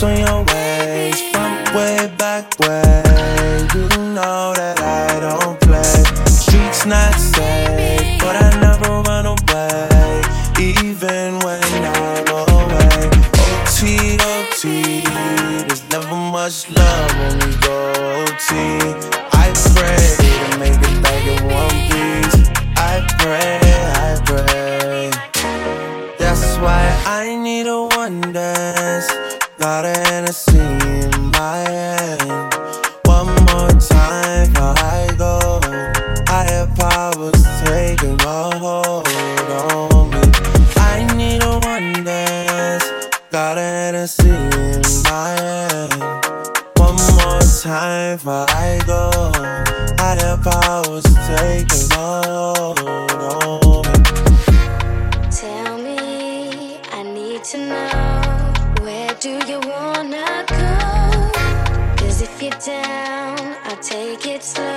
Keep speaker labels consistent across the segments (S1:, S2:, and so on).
S1: days from way back way. You know that I don't play. Streets not safe, but I never run away, even when I'm away. OT, OT, there's never much love when we go OT. I pray to make it back in one piece. I pray, I pray. That's why I need a one dance. Got an Hennessy in my hand. One more time before I go. Higher powers taking a hold on me. I need a one dance. Got an Hennessy in my hand. One more time before I go. Higher powers taking a hold
S2: do you wanna go? Cause if you're down, I'll take it slow,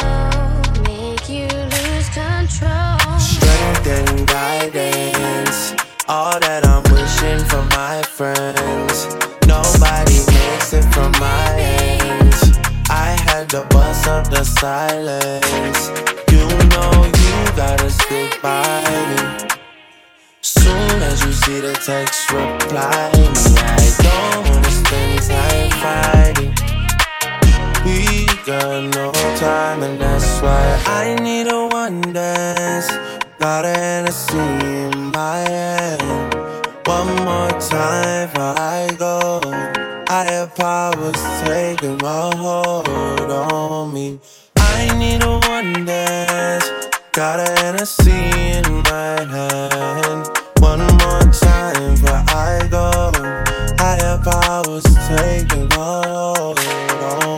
S2: make you lose control.
S1: strength and guidance. All that I'm wishing for my friends. Nobody makes it from my ends. I had to bust up the silence. You know you gotta stick by me. Soon as you see the text, reply me. And that's why I need a one dance. Got an in my hand. One more time before I go. Higher powers taking a hold on me. I need a one dance. Got a Hennessy in my hand. One more time before I go. Higher powers taking a hold on me.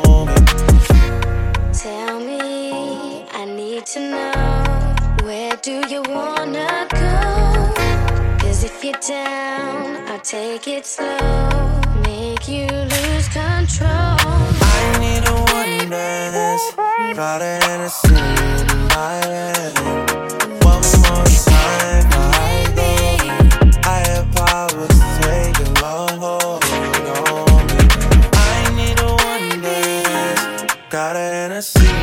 S2: to know where do you wanna go? Cause if you're down, I'll take it slow, make you lose control. I
S1: need a one dance, got an in my head. One more time, I have powers taking hold on me. I need a one got.